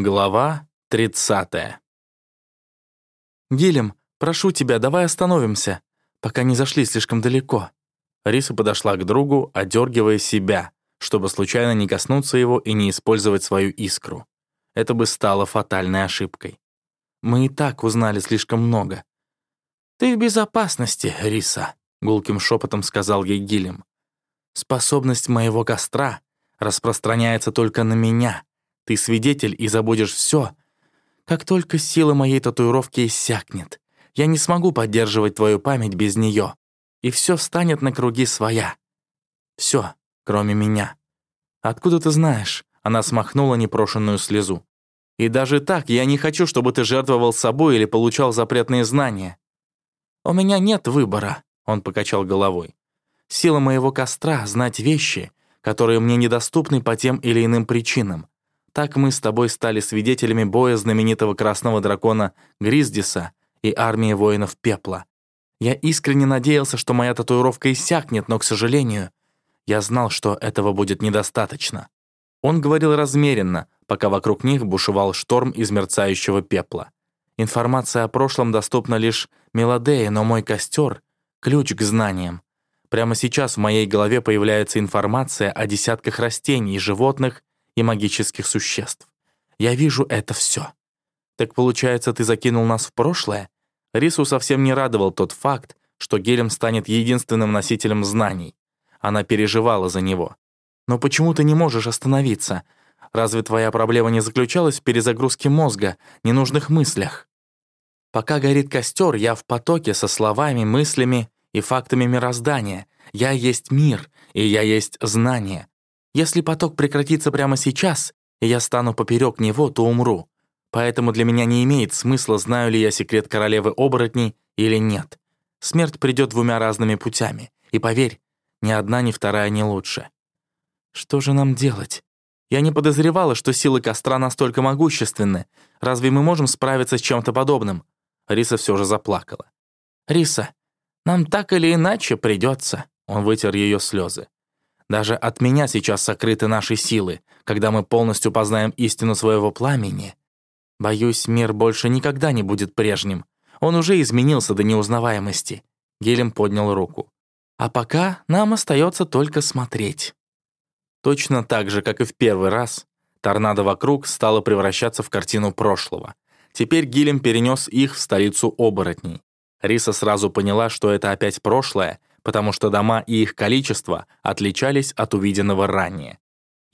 Глава 30 «Гилем, прошу тебя, давай остановимся, пока не зашли слишком далеко». Риса подошла к другу, одергивая себя, чтобы случайно не коснуться его и не использовать свою искру. Это бы стало фатальной ошибкой. «Мы и так узнали слишком много». «Ты в безопасности, Риса», — гулким шепотом сказал ей Гилем. «Способность моего костра распространяется только на меня. Ты свидетель и забудешь все. Как только сила моей татуировки иссякнет, я не смогу поддерживать твою память без нее, и все встанет на круги своя. Все, кроме меня. Откуда ты знаешь?» Она смахнула непрошенную слезу. «И даже так я не хочу, чтобы ты жертвовал собой или получал запретные знания. У меня нет выбора», — он покачал головой. «Сила моего костра — знать вещи, которые мне недоступны по тем или иным причинам. Так мы с тобой стали свидетелями боя знаменитого красного дракона Гриздиса и армии воинов Пепла. Я искренне надеялся, что моя татуировка иссякнет, но, к сожалению, я знал, что этого будет недостаточно. Он говорил размеренно, пока вокруг них бушевал шторм из мерцающего пепла. Информация о прошлом доступна лишь Мелодее, но мой костер — ключ к знаниям. Прямо сейчас в моей голове появляется информация о десятках растений, животных и магических существ. Я вижу это все. Так получается, ты закинул нас в прошлое? Рису совсем не радовал тот факт, что Гелем станет единственным носителем знаний. Она переживала за него. Но почему ты не можешь остановиться? Разве твоя проблема не заключалась в перезагрузке мозга, ненужных мыслях? Пока горит костер, я в потоке со словами, мыслями и фактами мироздания. Я есть мир, и я есть знание. Если поток прекратится прямо сейчас, и я стану поперек него, то умру. Поэтому для меня не имеет смысла, знаю ли я секрет королевы оборотней или нет. Смерть придет двумя разными путями. И поверь, ни одна, ни вторая не лучше. Что же нам делать? Я не подозревала, что силы костра настолько могущественны. Разве мы можем справиться с чем-то подобным? Риса все же заплакала. «Риса, нам так или иначе придется. Он вытер ее слезы. Даже от меня сейчас сокрыты наши силы, когда мы полностью познаем истину своего пламени. Боюсь, мир больше никогда не будет прежним. Он уже изменился до неузнаваемости. Гелем поднял руку. А пока нам остается только смотреть. Точно так же, как и в первый раз, торнадо вокруг стало превращаться в картину прошлого. Теперь Гилем перенес их в столицу оборотней. Риса сразу поняла, что это опять прошлое, потому что дома и их количество отличались от увиденного ранее.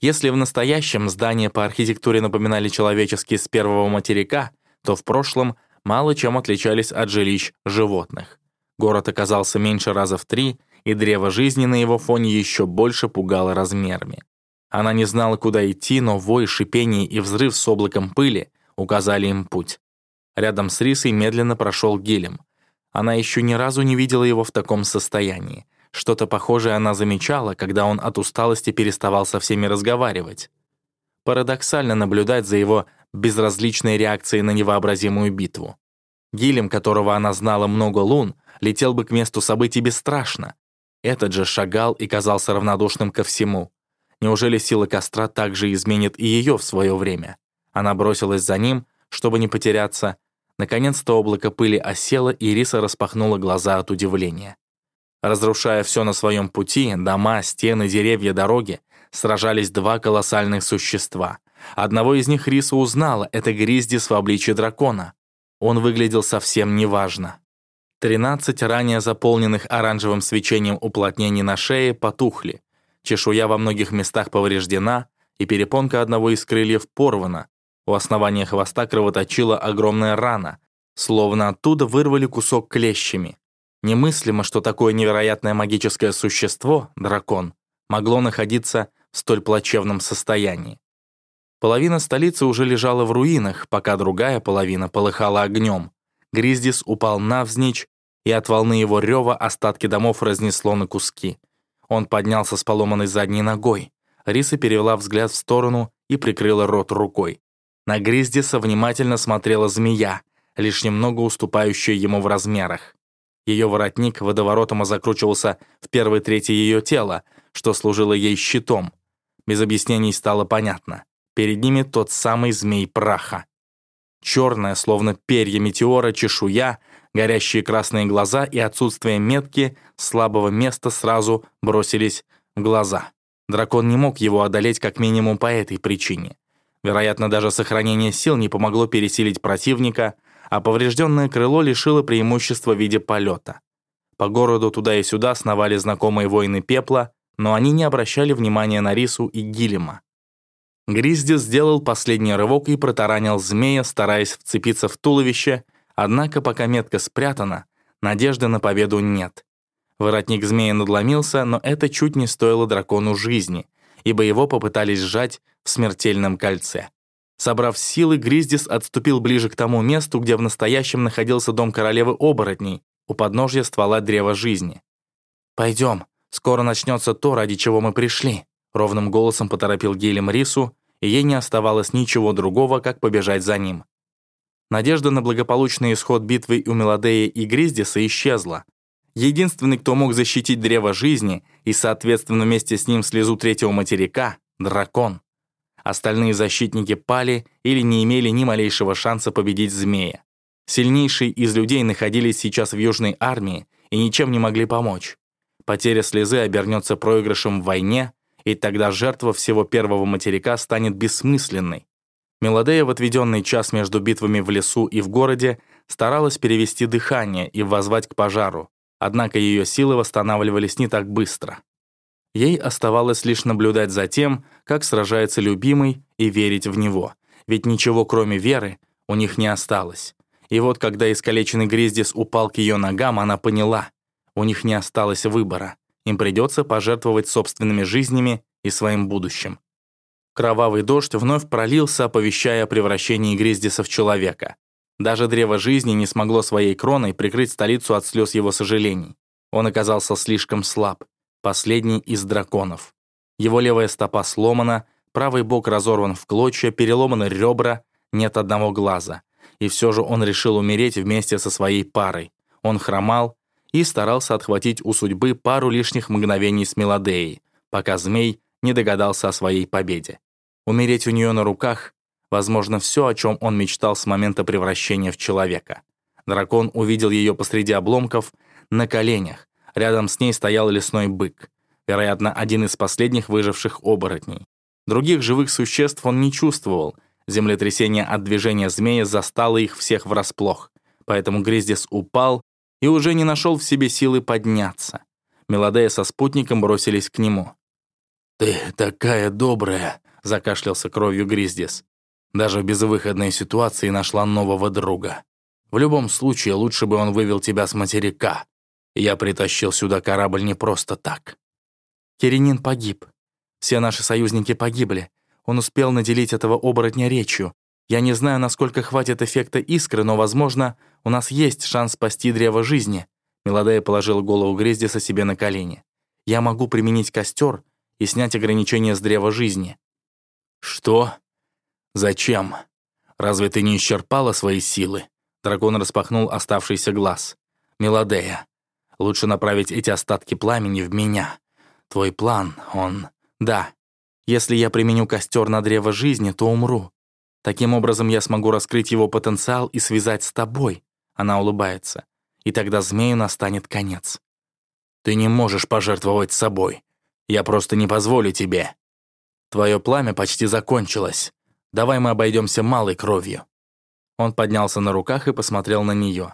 Если в настоящем здания по архитектуре напоминали человеческие с первого материка, то в прошлом мало чем отличались от жилищ животных. Город оказался меньше раза в три, и древо жизни на его фоне еще больше пугало размерами. Она не знала, куда идти, но вой, шипение и взрыв с облаком пыли указали им путь. Рядом с Рисой медленно прошел Гелем. Она еще ни разу не видела его в таком состоянии. Что-то похожее она замечала, когда он от усталости переставал со всеми разговаривать. Парадоксально наблюдать за его безразличной реакцией на невообразимую битву. Гилем, которого она знала много лун, летел бы к месту событий бесстрашно. Этот же шагал и казался равнодушным ко всему. Неужели сила костра также изменит и ее в свое время? Она бросилась за ним, чтобы не потеряться. Наконец-то облако пыли осело, и Риса распахнула глаза от удивления. Разрушая все на своем пути, дома, стены, деревья, дороги, сражались два колоссальных существа. Одного из них Риса узнала — это Гриздис в обличье дракона. Он выглядел совсем неважно. Тринадцать ранее заполненных оранжевым свечением уплотнений на шее потухли. Чешуя во многих местах повреждена, и перепонка одного из крыльев порвана, у основания хвоста кровоточила огромная рана, словно оттуда вырвали кусок клещами. Немыслимо, что такое невероятное магическое существо, дракон, могло находиться в столь плачевном состоянии. Половина столицы уже лежала в руинах, пока другая половина полыхала огнем. Гриздис упал навзничь, и от волны его рева остатки домов разнесло на куски. Он поднялся с поломанной задней ногой. Риса перевела взгляд в сторону и прикрыла рот рукой. На Гриздиса внимательно смотрела змея, лишь немного уступающая ему в размерах. Ее воротник водоворотом закручивался в первой трети ее тела, что служило ей щитом. Без объяснений стало понятно. Перед ними тот самый змей праха. Черная, словно перья метеора, чешуя, горящие красные глаза и отсутствие метки слабого места сразу бросились в глаза. Дракон не мог его одолеть как минимум по этой причине. Вероятно, даже сохранение сил не помогло пересилить противника, а поврежденное крыло лишило преимущества в виде полета. По городу туда и сюда сновали знакомые воины пепла, но они не обращали внимания на Рису и Гилема. Гризди сделал последний рывок и протаранил змея, стараясь вцепиться в туловище, однако пока метка спрятана, надежды на победу нет. Воротник змея надломился, но это чуть не стоило дракону жизни, ибо его попытались сжать в смертельном кольце. Собрав силы, Гриздис отступил ближе к тому месту, где в настоящем находился дом королевы оборотней, у подножья ствола древа жизни. «Пойдем, скоро начнется то, ради чего мы пришли», ровным голосом поторопил Гелем Рису, и ей не оставалось ничего другого, как побежать за ним. Надежда на благополучный исход битвы у Мелодея и Гриздиса исчезла. Единственный, кто мог защитить древо жизни и, соответственно, вместе с ним слезу третьего материка — дракон. Остальные защитники пали или не имели ни малейшего шанса победить змея. Сильнейшие из людей находились сейчас в Южной армии и ничем не могли помочь. Потеря слезы обернется проигрышем в войне, и тогда жертва всего первого материка станет бессмысленной. Мелодея в отведенный час между битвами в лесу и в городе старалась перевести дыхание и воззвать к пожару, однако ее силы восстанавливались не так быстро. Ей оставалось лишь наблюдать за тем, как сражается любимый, и верить в него. Ведь ничего, кроме веры, у них не осталось. И вот когда искалеченный Гриздис упал к ее ногам, она поняла, у них не осталось выбора. Им придется пожертвовать собственными жизнями и своим будущим. Кровавый дождь вновь пролился, оповещая о превращении Гриздиса в человека. Даже древо жизни не смогло своей кроной прикрыть столицу от слез его сожалений. Он оказался слишком слаб последний из драконов. Его левая стопа сломана, правый бок разорван в клочья, переломаны ребра, нет одного глаза. И все же он решил умереть вместе со своей парой. Он хромал и старался отхватить у судьбы пару лишних мгновений с Мелодеей, пока змей не догадался о своей победе. Умереть у нее на руках — возможно, все, о чем он мечтал с момента превращения в человека. Дракон увидел ее посреди обломков, на коленях, Рядом с ней стоял лесной бык, вероятно, один из последних выживших оборотней. Других живых существ он не чувствовал. Землетрясение от движения змея застало их всех врасплох, поэтому Гриздис упал и уже не нашел в себе силы подняться. Мелодея со спутником бросились к нему. «Ты такая добрая», — закашлялся кровью Гриздис. «Даже в безвыходной ситуации нашла нового друга. В любом случае, лучше бы он вывел тебя с материка. Я притащил сюда корабль не просто так. Киренин погиб. Все наши союзники погибли. Он успел наделить этого оборотня речью. Я не знаю, насколько хватит эффекта искры, но, возможно, у нас есть шанс спасти древо жизни. Мелодея положила голову Грездиса себе на колени. Я могу применить костер и снять ограничения с древа жизни. Что? Зачем? Разве ты не исчерпала свои силы? Дракон распахнул оставшийся глаз. Мелодея, Лучше направить эти остатки пламени в меня. Твой план, он... Да, если я применю костер на древо жизни, то умру. Таким образом я смогу раскрыть его потенциал и связать с тобой. Она улыбается. И тогда змею настанет конец. Ты не можешь пожертвовать собой. Я просто не позволю тебе. Твое пламя почти закончилось. Давай мы обойдемся малой кровью. Он поднялся на руках и посмотрел на нее.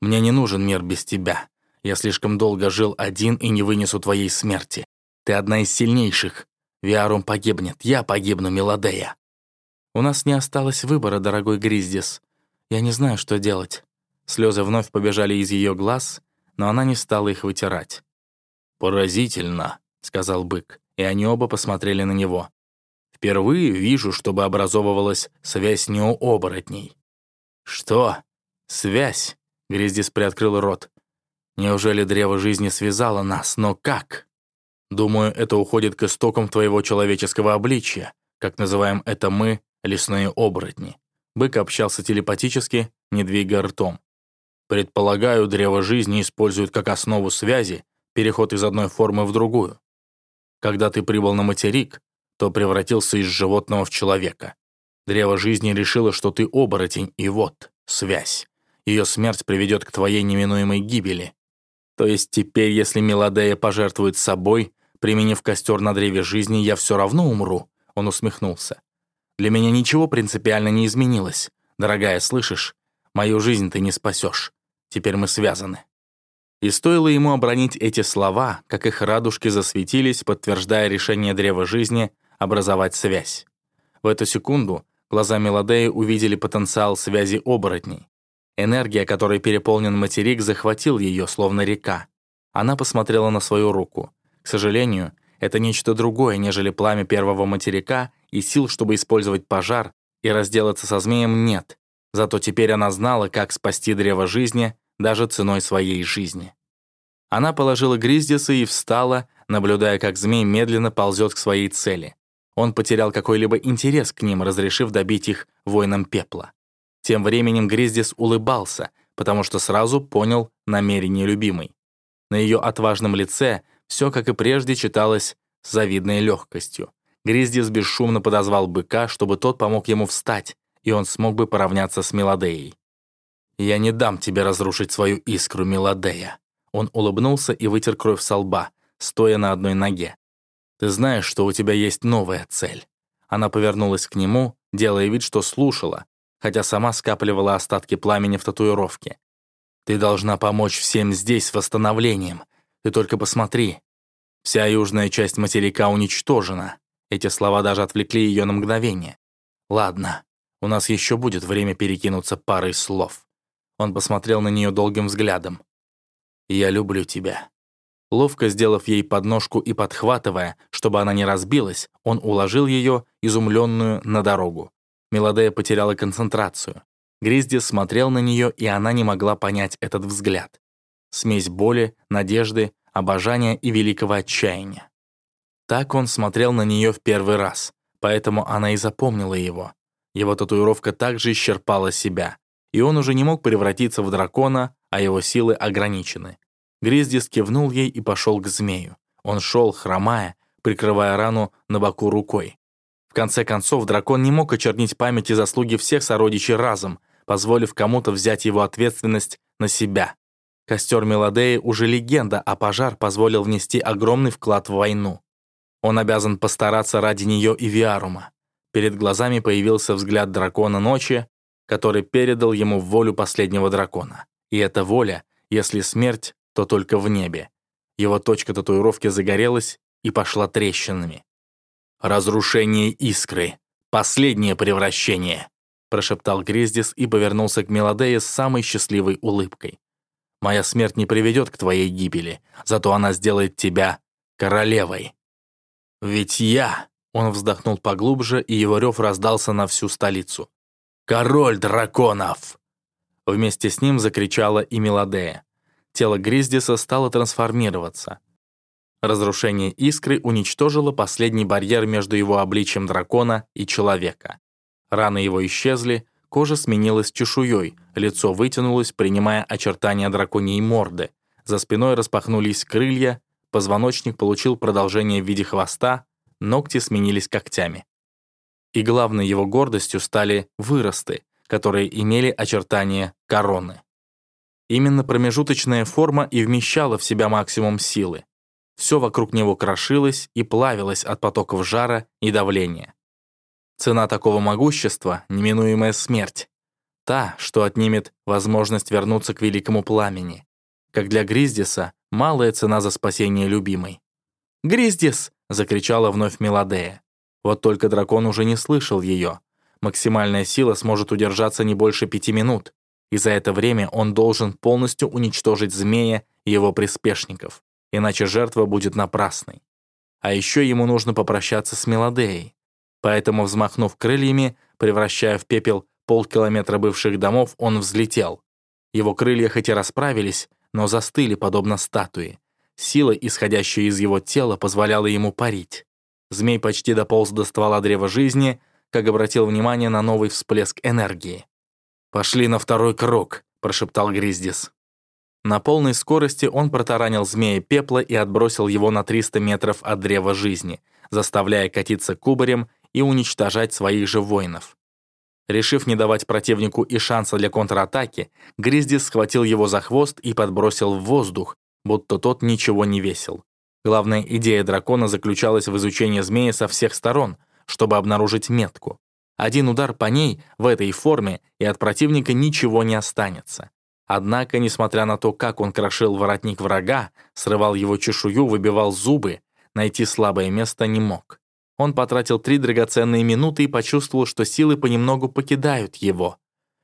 Мне не нужен мир без тебя. Я слишком долго жил один и не вынесу твоей смерти. Ты одна из сильнейших. Виарум погибнет, я погибну, Мелодея. У нас не осталось выбора, дорогой Гриздис. Я не знаю, что делать. Слезы вновь побежали из ее глаз, но она не стала их вытирать. «Поразительно», — сказал бык, и они оба посмотрели на него. «Впервые вижу, чтобы образовывалась связь неооборотней». «Что? Связь?» — Гриздис приоткрыл рот. Неужели древо жизни связало нас, но как? Думаю, это уходит к истокам твоего человеческого обличия, как называем это мы, лесные оборотни. Бык общался телепатически, не двигая ртом. Предполагаю, древо жизни используют как основу связи переход из одной формы в другую. Когда ты прибыл на материк, то превратился из животного в человека. Древо жизни решило, что ты оборотень, и вот, связь. Ее смерть приведет к твоей неминуемой гибели. То есть теперь, если Мелодея пожертвует собой, применив костер на древе жизни, я все равно умру?» Он усмехнулся. «Для меня ничего принципиально не изменилось. Дорогая, слышишь? Мою жизнь ты не спасешь. Теперь мы связаны». И стоило ему обронить эти слова, как их радужки засветились, подтверждая решение древа жизни образовать связь. В эту секунду глаза Мелодеи увидели потенциал связи оборотней. Энергия, которой переполнен материк, захватил ее, словно река. Она посмотрела на свою руку. К сожалению, это нечто другое, нежели пламя первого материка, и сил, чтобы использовать пожар и разделаться со змеем, нет. Зато теперь она знала, как спасти древо жизни даже ценой своей жизни. Она положила Гриздиса и встала, наблюдая, как змей медленно ползет к своей цели. Он потерял какой-либо интерес к ним, разрешив добить их воином пепла. Тем временем Гриздис улыбался, потому что сразу понял намерение любимой. На ее отважном лице все, как и прежде, читалось с завидной легкостью. Гриздис бесшумно подозвал быка, чтобы тот помог ему встать, и он смог бы поравняться с Мелодеей. «Я не дам тебе разрушить свою искру, Мелодея». Он улыбнулся и вытер кровь со лба, стоя на одной ноге. «Ты знаешь, что у тебя есть новая цель». Она повернулась к нему, делая вид, что слушала, хотя сама скапливала остатки пламени в татуировке. «Ты должна помочь всем здесь с восстановлением. Ты только посмотри. Вся южная часть материка уничтожена». Эти слова даже отвлекли ее на мгновение. «Ладно, у нас еще будет время перекинуться парой слов». Он посмотрел на нее долгим взглядом. «Я люблю тебя». Ловко сделав ей подножку и подхватывая, чтобы она не разбилась, он уложил ее, изумленную, на дорогу. Мелодея потеряла концентрацию. Гризди смотрел на нее, и она не могла понять этот взгляд. Смесь боли, надежды, обожания и великого отчаяния. Так он смотрел на нее в первый раз, поэтому она и запомнила его. Его татуировка также исчерпала себя, и он уже не мог превратиться в дракона, а его силы ограничены. Гриздис кивнул ей и пошел к змею. Он шел, хромая, прикрывая рану на боку рукой. В конце концов, дракон не мог очернить память и заслуги всех сородичей разом, позволив кому-то взять его ответственность на себя. Костер Мелодеи уже легенда, а пожар позволил внести огромный вклад в войну. Он обязан постараться ради нее и Виарума. Перед глазами появился взгляд дракона ночи, который передал ему волю последнего дракона. И эта воля, если смерть, то только в небе. Его точка татуировки загорелась и пошла трещинами. «Разрушение искры. Последнее превращение», прошептал Гриздис и повернулся к Мелодее с самой счастливой улыбкой. «Моя смерть не приведет к твоей гибели, зато она сделает тебя королевой». «Ведь я...» Он вздохнул поглубже, и его рев раздался на всю столицу. «Король драконов!» Вместе с ним закричала и Мелодея. Тело Гриздиса стало трансформироваться. Разрушение искры уничтожило последний барьер между его обличием дракона и человека. Раны его исчезли, кожа сменилась чешуей, лицо вытянулось, принимая очертания драконьей морды. За спиной распахнулись крылья, позвоночник получил продолжение в виде хвоста, ногти сменились когтями. И главной его гордостью стали выросты, которые имели очертания короны. Именно промежуточная форма и вмещала в себя максимум силы. Все вокруг него крошилось и плавилось от потоков жара и давления. Цена такого могущества — неминуемая смерть. Та, что отнимет возможность вернуться к великому пламени. Как для Гриздиса, малая цена за спасение любимой. «Гриздис!» — закричала вновь Мелодея. Вот только дракон уже не слышал ее. Максимальная сила сможет удержаться не больше пяти минут, и за это время он должен полностью уничтожить змея и его приспешников, иначе жертва будет напрасной. А еще ему нужно попрощаться с Мелодеей. Поэтому, взмахнув крыльями, превращая в пепел полкилометра бывших домов, он взлетел. Его крылья хоть и расправились, но застыли, подобно статуе. Сила, исходящая из его тела, позволяла ему парить. Змей почти дополз до ствола древа жизни, как обратил внимание на новый всплеск энергии. «Пошли на второй круг», — прошептал Гриздис. На полной скорости он протаранил змея пепла и отбросил его на 300 метров от древа жизни, заставляя катиться кубарем и уничтожать своих же воинов. Решив не давать противнику и шанса для контратаки, Гриздис схватил его за хвост и подбросил в воздух, будто тот ничего не весил. Главная идея дракона заключалась в изучении змеи со всех сторон, чтобы обнаружить метку. Один удар по ней в этой форме, и от противника ничего не останется. Однако, несмотря на то, как он крошил воротник врага, срывал его чешую, выбивал зубы, найти слабое место не мог. Он потратил три драгоценные минуты и почувствовал, что силы понемногу покидают его.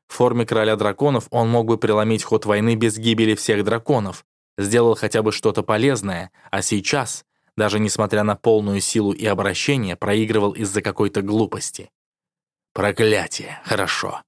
В форме короля драконов он мог бы преломить ход войны без гибели всех драконов, сделал хотя бы что-то полезное, а сейчас, даже несмотря на полную силу и обращение, проигрывал из-за какой-то глупости. «Проклятие! Хорошо.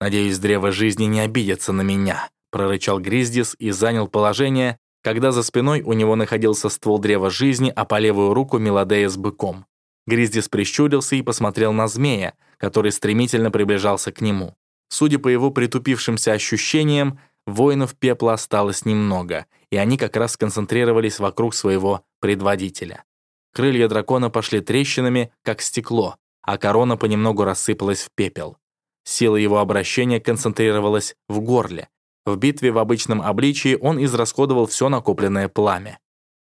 Надеюсь, древо жизни не обидится на меня», прорычал Гриздис и занял положение, когда за спиной у него находился ствол древа жизни, а по левую руку Мелодея с быком. Гриздис прищурился и посмотрел на змея, который стремительно приближался к нему. Судя по его притупившимся ощущениям, воинов пепла осталось немного, и они как раз сконцентрировались вокруг своего предводителя. Крылья дракона пошли трещинами, как стекло, а корона понемногу рассыпалась в пепел. Сила его обращения концентрировалась в горле. В битве в обычном обличии он израсходовал все накопленное пламя.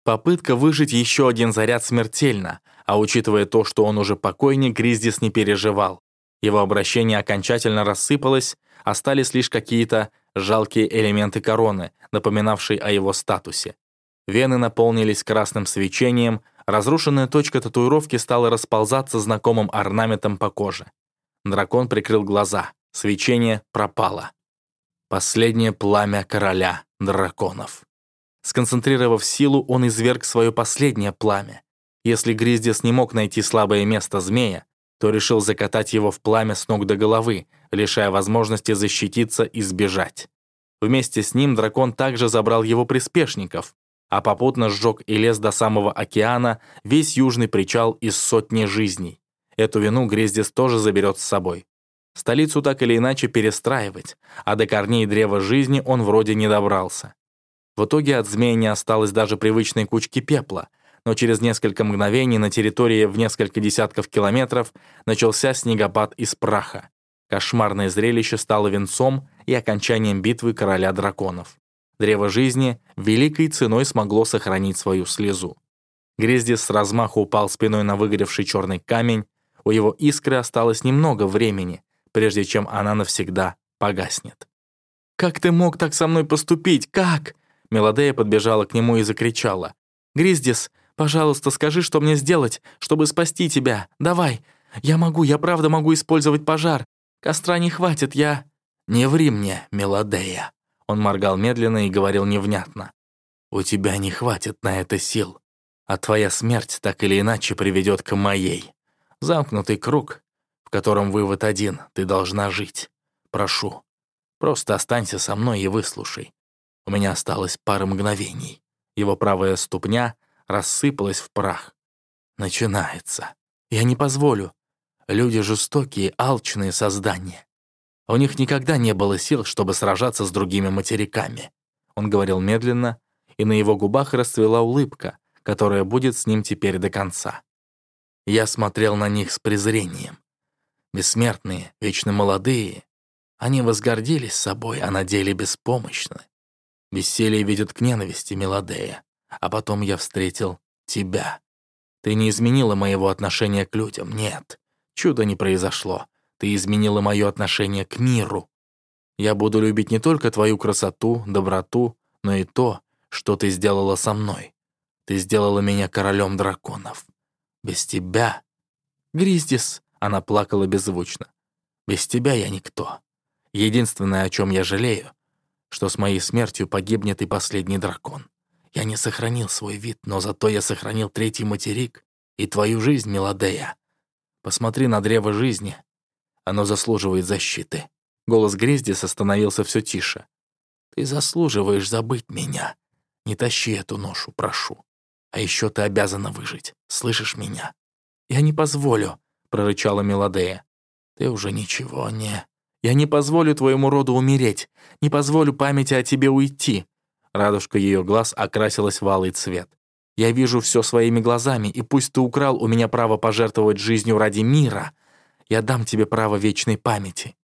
Попытка выжить еще один заряд смертельна, а учитывая то, что он уже покойник, Гриздис не переживал. Его обращение окончательно рассыпалось, остались лишь какие-то жалкие элементы короны, напоминавшие о его статусе. Вены наполнились красным свечением, разрушенная точка татуировки стала расползаться знакомым орнаментом по коже. Дракон прикрыл глаза, свечение пропало. Последнее пламя короля драконов. Сконцентрировав силу, он изверг свое последнее пламя. Если Гриздис не мог найти слабое место змея, то решил закатать его в пламя с ног до головы, лишая возможности защититься и сбежать. Вместе с ним дракон также забрал его приспешников, а попутно сжег и лес до самого океана весь южный причал из сотни жизней. Эту вину Гриздис тоже заберет с собой. Столицу так или иначе перестраивать, а до корней древа жизни он вроде не добрался. В итоге от змея не осталось даже привычной кучки пепла, но через несколько мгновений на территории в несколько десятков километров начался снегопад из праха. Кошмарное зрелище стало венцом и окончанием битвы короля драконов. Древо жизни великой ценой смогло сохранить свою слезу. Гриздис с размаху упал спиной на выгоревший черный камень, у его искры осталось немного времени, прежде чем она навсегда погаснет. «Как ты мог так со мной поступить? Как?» Мелодея подбежала к нему и закричала. «Гриздис, пожалуйста, скажи, что мне сделать, чтобы спасти тебя. Давай. Я могу, я правда могу использовать пожар. Костра не хватит, я...» «Не ври мне, Мелодея». Он моргал медленно и говорил невнятно. «У тебя не хватит на это сил, а твоя смерть так или иначе приведет к моей. Замкнутый круг, в котором вывод один, ты должна жить. Прошу, просто останься со мной и выслушай. У меня осталось пара мгновений. Его правая ступня рассыпалась в прах. Начинается. Я не позволю. Люди жестокие, алчные создания. У них никогда не было сил, чтобы сражаться с другими материками. Он говорил медленно, и на его губах расцвела улыбка, которая будет с ним теперь до конца. Я смотрел на них с презрением. Бессмертные, вечно молодые. Они возгордились собой, а на деле беспомощны. Веселье ведет к ненависти, Мелодея. А потом я встретил тебя. Ты не изменила моего отношения к людям, нет. Чудо не произошло. Ты изменила мое отношение к миру. Я буду любить не только твою красоту, доброту, но и то, что ты сделала со мной. Ты сделала меня королем драконов. Без тебя... Гриздис, она плакала беззвучно. Без тебя я никто. Единственное, о чем я жалею, что с моей смертью погибнет и последний дракон. Я не сохранил свой вид, но зато я сохранил третий материк и твою жизнь, Мелодея. Посмотри на древо жизни. Оно заслуживает защиты». Голос Гриздис становился все тише. «Ты заслуживаешь забыть меня. Не тащи эту ношу, прошу. А еще ты обязана выжить. Слышишь меня?» «Я не позволю», — прорычала Мелодея. «Ты уже ничего не...» Я не позволю твоему роду умереть, не позволю памяти о тебе уйти». Радужка ее глаз окрасилась в алый цвет. Я вижу все своими глазами, и пусть ты украл у меня право пожертвовать жизнью ради мира, я дам тебе право вечной памяти.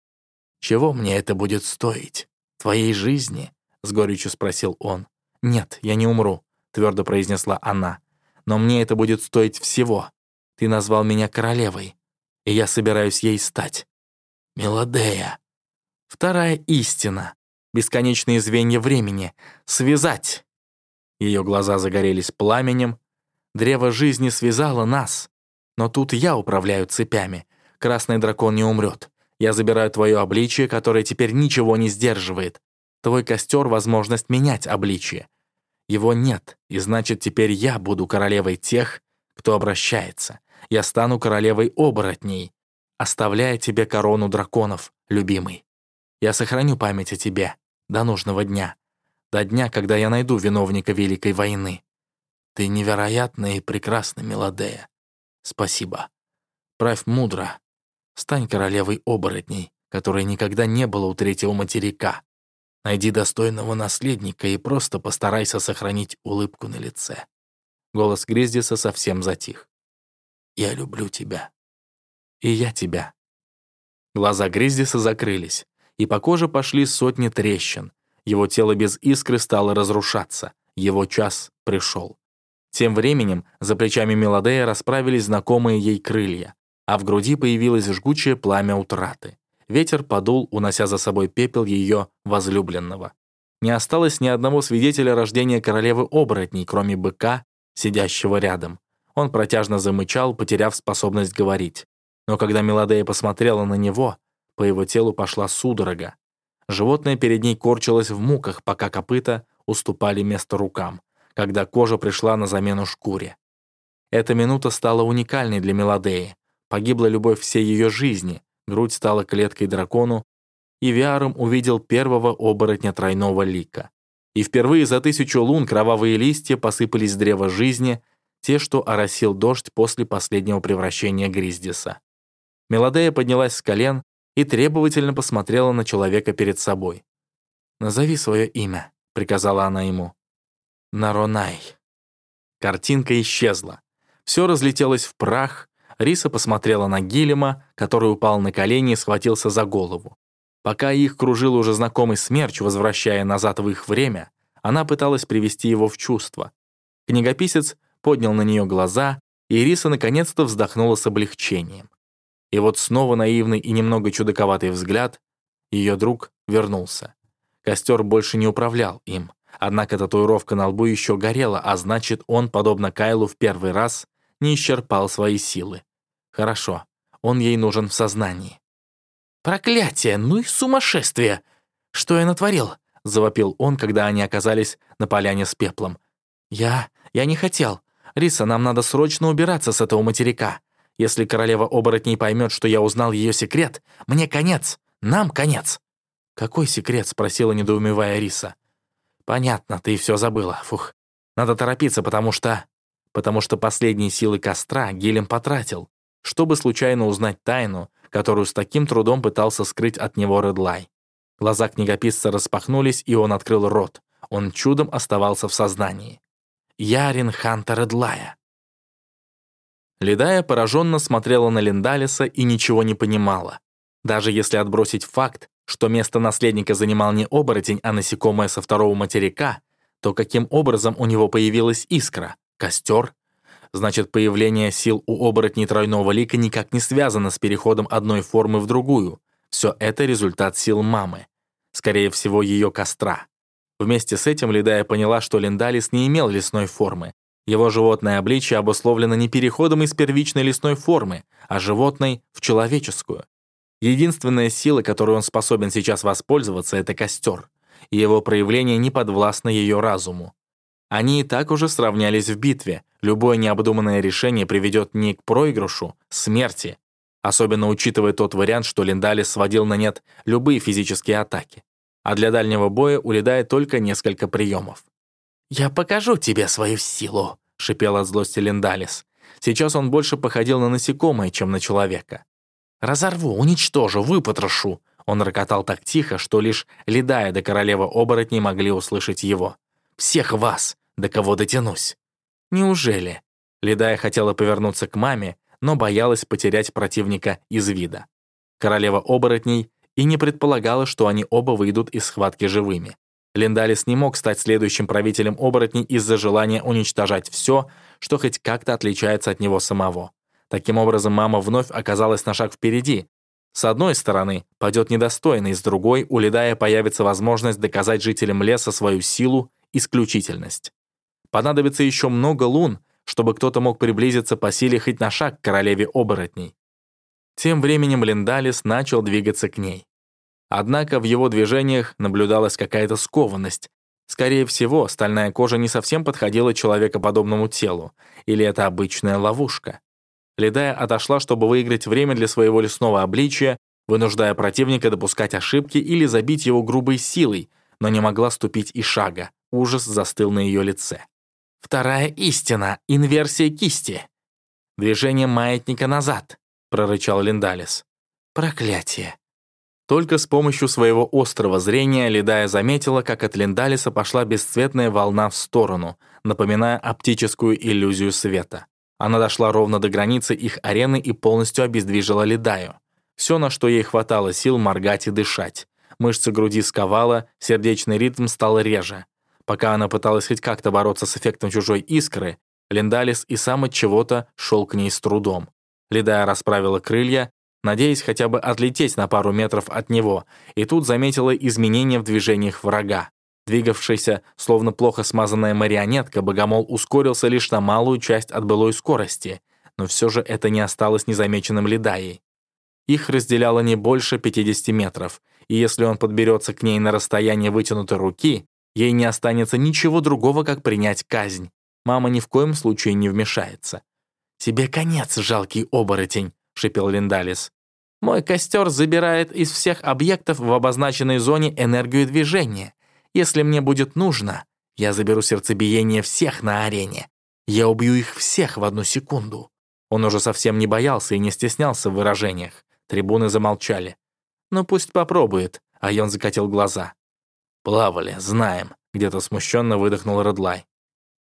Чего мне это будет стоить? Твоей жизни?» — с горечью спросил он. «Нет, я не умру», — твердо произнесла она. «Но мне это будет стоить всего. Ты назвал меня королевой, и я собираюсь ей стать. Мелодея. Вторая истина. Бесконечные звенья времени. Связать. Ее глаза загорелись пламенем. Древо жизни связало нас. Но тут я управляю цепями. Красный дракон не умрет. Я забираю твое обличие, которое теперь ничего не сдерживает. Твой костер — возможность менять обличие. Его нет, и значит, теперь я буду королевой тех, кто обращается. Я стану королевой оборотней, оставляя тебе корону драконов, любимый. Я сохраню память о тебе до нужного дня, до дня, когда я найду виновника Великой войны. Ты невероятная и прекрасна, Мелодея. Спасибо. Правь мудро. Стань королевой оборотней, которой никогда не было у третьего материка. Найди достойного наследника и просто постарайся сохранить улыбку на лице». Голос Гриздиса совсем затих. «Я люблю тебя. И я тебя». Глаза Гриздиса закрылись, и по коже пошли сотни трещин. Его тело без искры стало разрушаться. Его час пришел. Тем временем за плечами Мелодея расправились знакомые ей крылья, а в груди появилось жгучее пламя утраты. Ветер подул, унося за собой пепел ее возлюбленного. Не осталось ни одного свидетеля рождения королевы оборотней, кроме быка, сидящего рядом. Он протяжно замычал, потеряв способность говорить. Но когда Мелодея посмотрела на него, по его телу пошла судорога. Животное перед ней корчилось в муках, пока копыта уступали место рукам, когда кожа пришла на замену шкуре. Эта минута стала уникальной для Мелодеи. Погибла любовь всей ее жизни, грудь стала клеткой дракону, и Виаром увидел первого оборотня тройного лика. И впервые за тысячу лун кровавые листья посыпались с древа жизни, те, что оросил дождь после последнего превращения Гриздиса. Мелодея поднялась с колен и требовательно посмотрела на человека перед собой. «Назови свое имя», — приказала она ему. «Наронай». Картинка исчезла. Все разлетелось в прах, Риса посмотрела на Гилема, который упал на колени и схватился за голову. Пока их кружил уже знакомый смерч, возвращая назад в их время, она пыталась привести его в чувство. Книгописец поднял на нее глаза, и Риса наконец-то вздохнула с облегчением. И вот снова наивный и немного чудаковатый взгляд, ее друг вернулся. Костер больше не управлял им, однако татуировка на лбу еще горела, а значит, он, подобно Кайлу в первый раз, не исчерпал свои силы. Хорошо, он ей нужен в сознании. «Проклятие! Ну и сумасшествие! Что я натворил?» — завопил он, когда они оказались на поляне с пеплом. «Я... я не хотел. Риса, нам надо срочно убираться с этого материка. Если королева оборотней поймет, что я узнал ее секрет, мне конец. Нам конец». «Какой секрет?» — спросила, недоумевая Риса. «Понятно, ты все забыла. Фух. Надо торопиться, потому что...» Потому что последние силы костра Гелем потратил чтобы случайно узнать тайну, которую с таким трудом пытался скрыть от него Редлай. Глаза книгописца распахнулись, и он открыл рот. Он чудом оставался в сознании. Ярин Ханта Редлая. Ледая пораженно смотрела на Линдалиса и ничего не понимала. Даже если отбросить факт, что место наследника занимал не оборотень, а насекомое со второго материка, то каким образом у него появилась искра, костер значит, появление сил у оборотней тройного лика никак не связано с переходом одной формы в другую. Все это результат сил мамы. Скорее всего, ее костра. Вместе с этим Ледая поняла, что Линдалис не имел лесной формы. Его животное обличие обусловлено не переходом из первичной лесной формы, а животной в человеческую. Единственная сила, которой он способен сейчас воспользоваться, это костер, и его проявление не подвластно ее разуму. Они и так уже сравнялись в битве. Любое необдуманное решение приведет не к проигрышу, смерти. Особенно учитывая тот вариант, что Линдалис сводил на нет любые физические атаки. А для дальнего боя улетает только несколько приемов. «Я покажу тебе свою силу», — шипел от злости Линдалис. Сейчас он больше походил на насекомое, чем на человека. «Разорву, уничтожу, выпотрошу», он рокотал так тихо, что лишь Ледая до королевы оборотней могли услышать его. «Всех вас! До кого дотянусь. Неужели? Ледая хотела повернуться к маме, но боялась потерять противника из вида. Королева оборотней и не предполагала, что они оба выйдут из схватки живыми. Линдалис не мог стать следующим правителем оборотней из-за желания уничтожать все, что хоть как-то отличается от него самого. Таким образом, мама вновь оказалась на шаг впереди. С одной стороны, падет недостойный, с другой, у Ледая появится возможность доказать жителям леса свою силу, исключительность. Понадобится еще много лун, чтобы кто-то мог приблизиться по силе хоть на шаг к королеве оборотней. Тем временем Линдалис начал двигаться к ней. Однако в его движениях наблюдалась какая-то скованность. Скорее всего, стальная кожа не совсем подходила человекоподобному телу, или это обычная ловушка. Ледая отошла, чтобы выиграть время для своего лесного обличия, вынуждая противника допускать ошибки или забить его грубой силой, но не могла ступить и шага. Ужас застыл на ее лице. Вторая истина — инверсия кисти. Движение маятника назад, прорычал Линдалис. Проклятие. Только с помощью своего острого зрения Ледая заметила, как от Линдалиса пошла бесцветная волна в сторону, напоминая оптическую иллюзию света. Она дошла ровно до границы их арены и полностью обездвижила Ледаю. Все, на что ей хватало сил моргать и дышать. Мышцы груди сковала, сердечный ритм стал реже. Пока она пыталась хоть как-то бороться с эффектом чужой искры, Линдалис и сам от чего-то шел к ней с трудом. Ледая расправила крылья, надеясь хотя бы отлететь на пару метров от него, и тут заметила изменения в движениях врага. Двигавшийся, словно плохо смазанная марионетка, богомол ускорился лишь на малую часть от былой скорости, но все же это не осталось незамеченным Ледаей. Их разделяло не больше 50 метров, и если он подберется к ней на расстояние вытянутой руки, Ей не останется ничего другого, как принять казнь. Мама ни в коем случае не вмешается. «Тебе конец, жалкий оборотень», — шипел Линдалис. «Мой костер забирает из всех объектов в обозначенной зоне энергию движения. Если мне будет нужно, я заберу сердцебиение всех на арене. Я убью их всех в одну секунду». Он уже совсем не боялся и не стеснялся в выражениях. Трибуны замолчали. «Ну пусть попробует», — а он закатил глаза. «Плавали, знаем», — где-то смущенно выдохнул Редлай.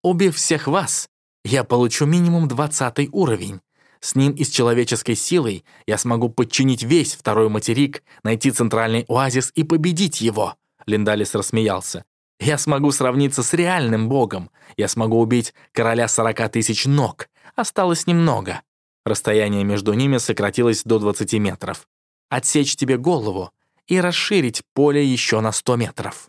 «Убив всех вас, я получу минимум двадцатый уровень. С ним и с человеческой силой я смогу подчинить весь второй материк, найти центральный оазис и победить его», — Линдалис рассмеялся. «Я смогу сравниться с реальным богом. Я смогу убить короля сорока тысяч ног. Осталось немного». Расстояние между ними сократилось до 20 метров. «Отсечь тебе голову, и расширить поле еще на 100 метров.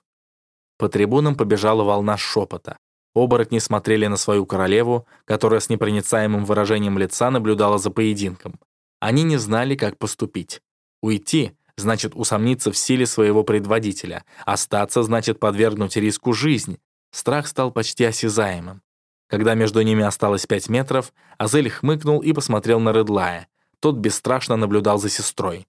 По трибунам побежала волна шепота. Оборотни смотрели на свою королеву, которая с непроницаемым выражением лица наблюдала за поединком. Они не знали, как поступить. Уйти — значит усомниться в силе своего предводителя. Остаться — значит подвергнуть риску жизнь. Страх стал почти осязаемым. Когда между ними осталось пять метров, Азель хмыкнул и посмотрел на Редлая. Тот бесстрашно наблюдал за сестрой.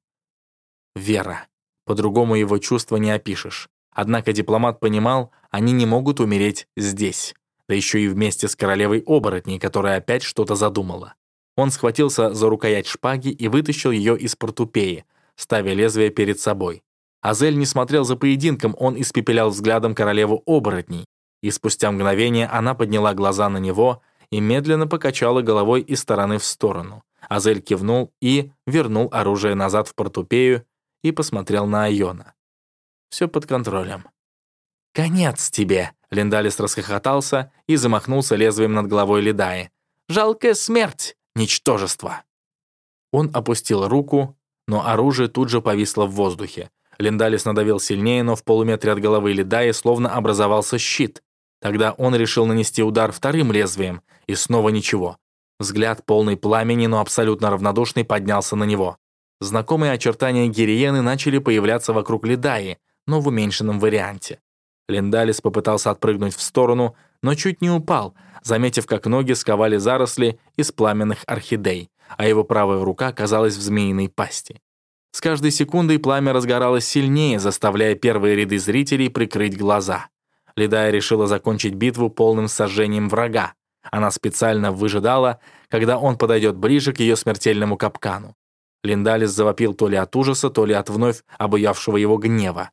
Вера. По-другому его чувства не опишешь. Однако дипломат понимал, они не могут умереть здесь. Да еще и вместе с королевой оборотней, которая опять что-то задумала. Он схватился за рукоять шпаги и вытащил ее из портупеи, ставя лезвие перед собой. Азель не смотрел за поединком, он испепелял взглядом королеву оборотней. И спустя мгновение она подняла глаза на него и медленно покачала головой из стороны в сторону. Азель кивнул и вернул оружие назад в портупею, и посмотрел на Айона. Все под контролем. «Конец тебе!» — Линдалис расхохотался и замахнулся лезвием над головой Ледаи. «Жалкая смерть! Ничтожество!» Он опустил руку, но оружие тут же повисло в воздухе. Линдалис надавил сильнее, но в полуметре от головы Ледаи словно образовался щит. Тогда он решил нанести удар вторым лезвием, и снова ничего. Взгляд, полный пламени, но абсолютно равнодушный, поднялся на него. Знакомые очертания Гириены начали появляться вокруг Ледаи, но в уменьшенном варианте. Линдалис попытался отпрыгнуть в сторону, но чуть не упал, заметив, как ноги сковали заросли из пламенных орхидей, а его правая рука оказалась в змеиной пасти. С каждой секундой пламя разгоралось сильнее, заставляя первые ряды зрителей прикрыть глаза. Ледая решила закончить битву полным сожжением врага. Она специально выжидала, когда он подойдет ближе к ее смертельному капкану. Линдалис завопил то ли от ужаса, то ли от вновь обуявшего его гнева.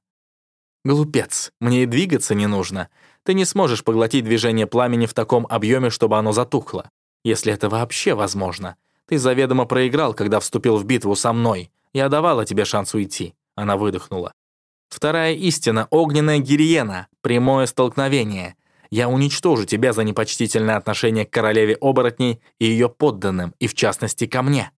«Глупец, мне и двигаться не нужно. Ты не сможешь поглотить движение пламени в таком объеме, чтобы оно затухло. Если это вообще возможно. Ты заведомо проиграл, когда вступил в битву со мной. Я давала тебе шанс уйти». Она выдохнула. «Вторая истина — огненная гириена, прямое столкновение. Я уничтожу тебя за непочтительное отношение к королеве оборотней и ее подданным, и в частности ко мне».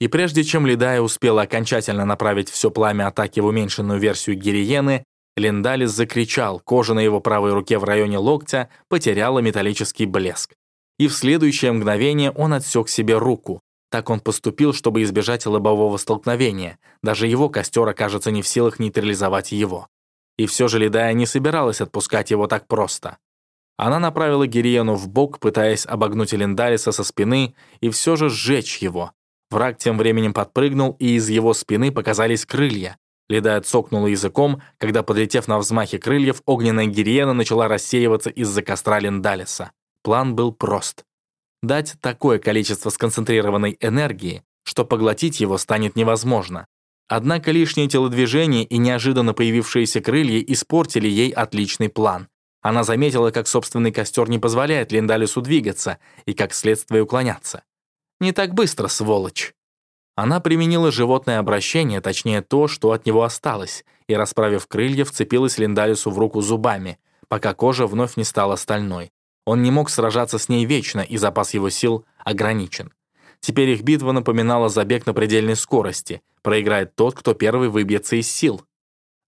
И прежде чем Лидая успела окончательно направить все пламя атаки в уменьшенную версию Гириены, Линдалис закричал, кожа на его правой руке в районе локтя потеряла металлический блеск. И в следующее мгновение он отсек себе руку. Так он поступил, чтобы избежать лобового столкновения. Даже его костер окажется не в силах нейтрализовать его. И все же Лидая не собиралась отпускать его так просто. Она направила Гириену в бок, пытаясь обогнуть Линдалиса со спины и все же сжечь его. Враг тем временем подпрыгнул, и из его спины показались крылья. Ледая цокнула языком, когда, подлетев на взмахе крыльев, огненная гириена начала рассеиваться из-за костра Линдалиса. План был прост. Дать такое количество сконцентрированной энергии, что поглотить его станет невозможно. Однако лишние телодвижения и неожиданно появившиеся крылья испортили ей отличный план. Она заметила, как собственный костер не позволяет Линдалису двигаться и, как следствие, уклоняться. «Не так быстро, сволочь!» Она применила животное обращение, точнее то, что от него осталось, и, расправив крылья, вцепилась Линдалису в руку зубами, пока кожа вновь не стала стальной. Он не мог сражаться с ней вечно, и запас его сил ограничен. Теперь их битва напоминала забег на предельной скорости. Проиграет тот, кто первый выбьется из сил.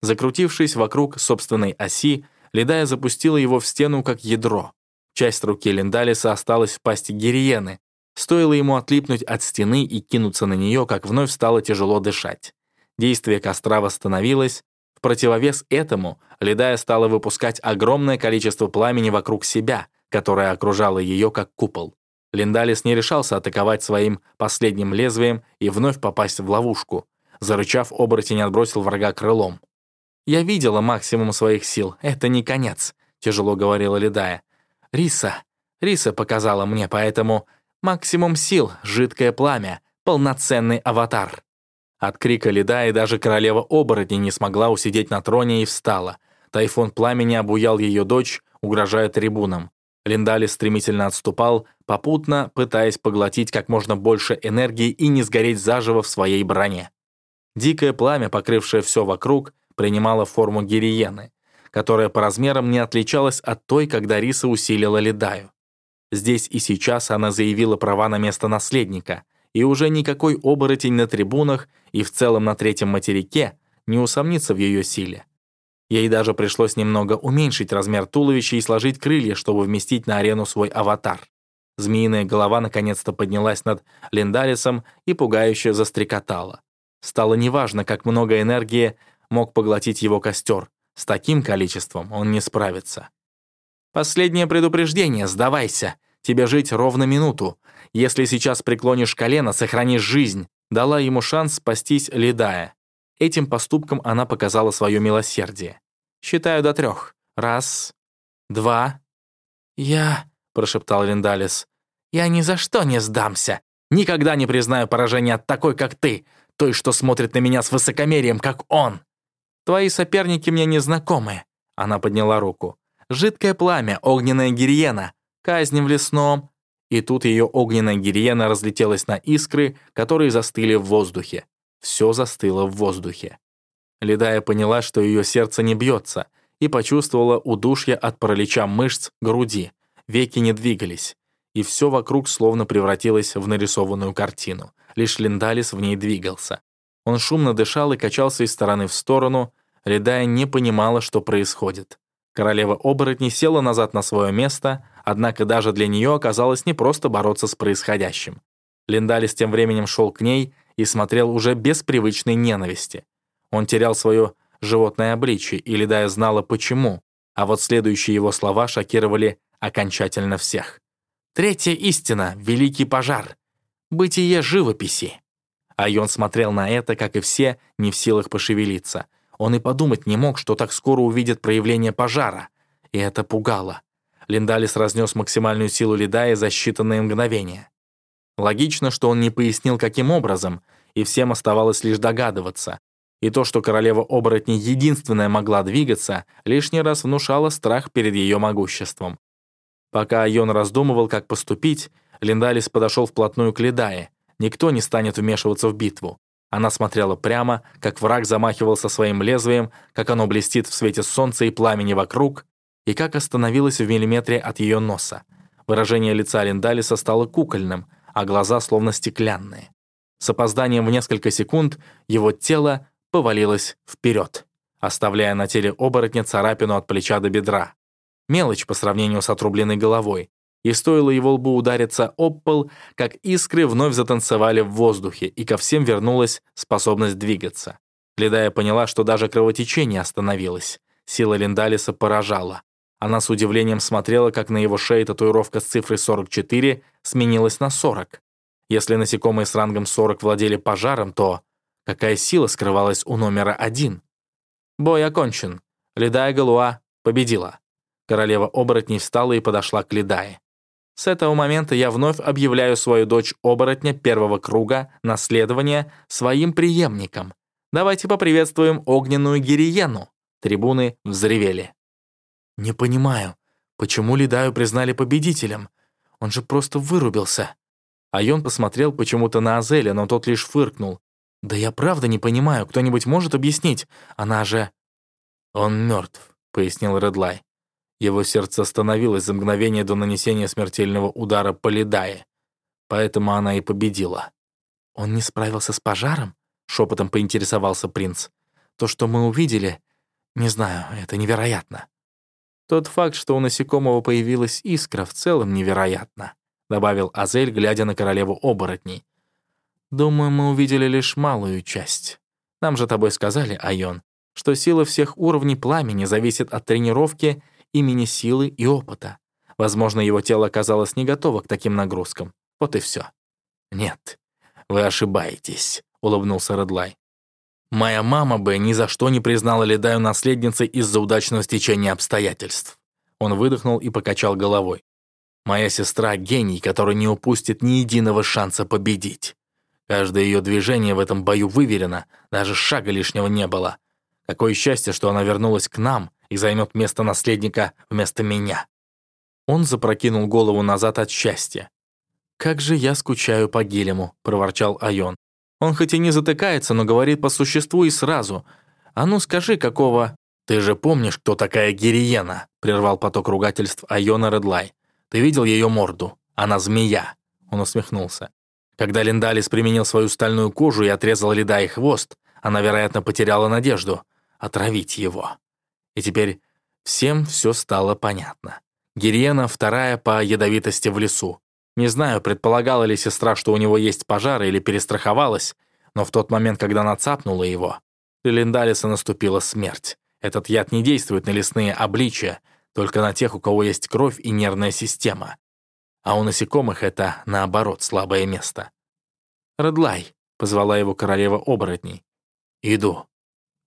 Закрутившись вокруг собственной оси, Ледая запустила его в стену как ядро. Часть руки Линдалиса осталась в пасти Гириены, Стоило ему отлипнуть от стены и кинуться на нее, как вновь стало тяжело дышать. Действие костра восстановилось. В противовес этому Ледая стала выпускать огромное количество пламени вокруг себя, которое окружало ее как купол. Линдалис не решался атаковать своим последним лезвием и вновь попасть в ловушку. Зарычав, оборотень отбросил врага крылом. «Я видела максимум своих сил, это не конец», — тяжело говорила Ледая. «Риса, Риса показала мне, поэтому Максимум сил, жидкое пламя, полноценный аватар. От крика леда и даже королева оборотней не смогла усидеть на троне и встала. Тайфун пламени обуял ее дочь, угрожая трибунам. Линдали стремительно отступал, попутно пытаясь поглотить как можно больше энергии и не сгореть заживо в своей броне. Дикое пламя, покрывшее все вокруг, принимало форму гириены, которая по размерам не отличалась от той, когда Риса усилила Ледаю. Здесь и сейчас она заявила права на место наследника, и уже никакой оборотень на трибунах и в целом на третьем материке не усомнится в ее силе. Ей даже пришлось немного уменьшить размер туловища и сложить крылья, чтобы вместить на арену свой аватар. Змеиная голова наконец-то поднялась над Линдалисом и пугающе застрекотала. Стало неважно, как много энергии мог поглотить его костер. С таким количеством он не справится. «Последнее предупреждение, сдавайся. Тебе жить ровно минуту. Если сейчас преклонишь колено, сохранишь жизнь». Дала ему шанс спастись Ледая. Этим поступком она показала свое милосердие. «Считаю до трех. Раз, два...» «Я...» — прошептал Линдалис. «Я ни за что не сдамся. Никогда не признаю поражения от такой, как ты, той, что смотрит на меня с высокомерием, как он. Твои соперники мне не знакомы». Она подняла руку жидкое пламя, огненная гириена, казнь в лесном. И тут ее огненная гириена разлетелась на искры, которые застыли в воздухе. Все застыло в воздухе. Ледая поняла, что ее сердце не бьется, и почувствовала удушье от паралича мышц груди. Веки не двигались, и все вокруг словно превратилось в нарисованную картину. Лишь Линдалис в ней двигался. Он шумно дышал и качался из стороны в сторону. Ледая не понимала, что происходит. Королева оборотней села назад на свое место, однако даже для нее оказалось не просто бороться с происходящим. Линдалис тем временем шел к ней и смотрел уже без привычной ненависти. Он терял свое животное обличие, и Ледая знала почему, а вот следующие его слова шокировали окончательно всех. «Третья истина — великий пожар. Бытие живописи». А он смотрел на это, как и все, не в силах пошевелиться — он и подумать не мог, что так скоро увидит проявление пожара. И это пугало. Линдалис разнес максимальную силу Ледая за считанные мгновения. Логично, что он не пояснил, каким образом, и всем оставалось лишь догадываться. И то, что королева оборотней единственная могла двигаться, лишний раз внушало страх перед ее могуществом. Пока Айон раздумывал, как поступить, Линдалис подошел вплотную к Ледае. Никто не станет вмешиваться в битву. Она смотрела прямо, как враг замахивался своим лезвием, как оно блестит в свете солнца и пламени вокруг, и как остановилось в миллиметре от ее носа. Выражение лица Линдалиса стало кукольным, а глаза словно стеклянные. С опозданием в несколько секунд его тело повалилось вперед, оставляя на теле оборотня царапину от плеча до бедра. Мелочь по сравнению с отрубленной головой. И стоило его лбу удариться об пол, как искры вновь затанцевали в воздухе, и ко всем вернулась способность двигаться. Ледая поняла, что даже кровотечение остановилось. Сила Линдалиса поражала. Она с удивлением смотрела, как на его шее татуировка с цифрой 44 сменилась на 40. Если насекомые с рангом 40 владели пожаром, то какая сила скрывалась у номера один? Бой окончен. Ледая Галуа победила. Королева оборотней встала и подошла к Ледае. С этого момента я вновь объявляю свою дочь оборотня первого круга наследования своим преемником. Давайте поприветствуем огненную Гириену. Трибуны взревели. «Не понимаю, почему Ледаю признали победителем? Он же просто вырубился». Айон посмотрел почему-то на Азеля, но тот лишь фыркнул. «Да я правда не понимаю, кто-нибудь может объяснить? Она же...» «Он мертв», — пояснил Редлай. Его сердце остановилось за мгновение до нанесения смертельного удара по. Поэтому она и победила. «Он не справился с пожаром?» — шепотом поинтересовался принц. «То, что мы увидели, не знаю, это невероятно». Тот факт, что у насекомого появилась искра, в целом невероятно, добавил Азель, глядя на королеву оборотней. Думаю, мы увидели лишь малую часть. Нам же тобой сказали, Айон, что сила всех уровней пламени зависит от тренировки, имени силы и опыта. Возможно, его тело оказалось не готово к таким нагрузкам. Вот и все. «Нет, вы ошибаетесь», — улыбнулся Редлай. Моя мама бы ни за что не признала Ледаю наследницей из-за удачного стечения обстоятельств. Он выдохнул и покачал головой. Моя сестра — гений, который не упустит ни единого шанса победить. Каждое ее движение в этом бою выверено, даже шага лишнего не было. Какое счастье, что она вернулась к нам и займет место наследника вместо меня. Он запрокинул голову назад от счастья. «Как же я скучаю по Гилему», — проворчал Айон. Он хоть и не затыкается, но говорит по существу и сразу. «А ну скажи, какого...» «Ты же помнишь, кто такая Гириена?» — прервал поток ругательств Айона Редлай. «Ты видел ее морду? Она змея!» Он усмехнулся. Когда Линдалис применил свою стальную кожу и отрезал Лида и хвост, она, вероятно, потеряла надежду отравить его. И теперь всем все стало понятно. Гириена вторая по ядовитости в лесу. Не знаю, предполагала ли сестра, что у него есть пожар или перестраховалась, но в тот момент, когда она цапнула его, для Линдалиса наступила смерть. Этот яд не действует на лесные обличия, только на тех, у кого есть кровь и нервная система. А у насекомых это, наоборот, слабое место. «Редлай», — позвала его королева оборотней. «Иду».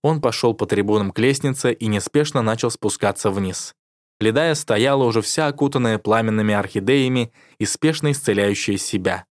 Он пошел по трибунам к лестнице и неспешно начал спускаться вниз. Ледая стояла уже вся окутанная пламенными орхидеями и спешно исцеляющая себя.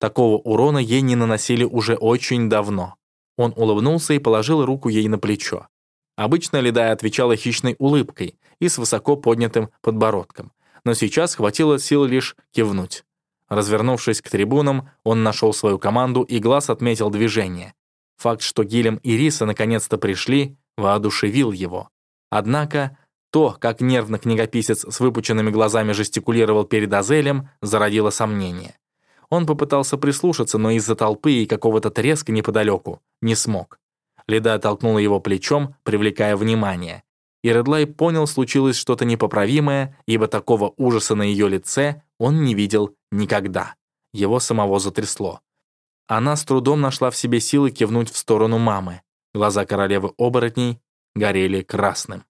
Такого урона ей не наносили уже очень давно. Он улыбнулся и положил руку ей на плечо. Обычно Ледая отвечала хищной улыбкой и с высоко поднятым подбородком, но сейчас хватило сил лишь кивнуть. Развернувшись к трибунам, он нашел свою команду и глаз отметил движение. Факт, что Гилем и Риса наконец-то пришли, воодушевил его. Однако то, как нервно книгописец с выпученными глазами жестикулировал перед Азелем, зародило сомнение. Он попытался прислушаться, но из-за толпы и какого-то треска неподалеку не смог. Леда толкнула его плечом, привлекая внимание. И Редлай понял, случилось что-то непоправимое, ибо такого ужаса на ее лице он не видел никогда. Его самого затрясло. Она с трудом нашла в себе силы кивнуть в сторону мамы. Глаза королевы оборотней горели красным.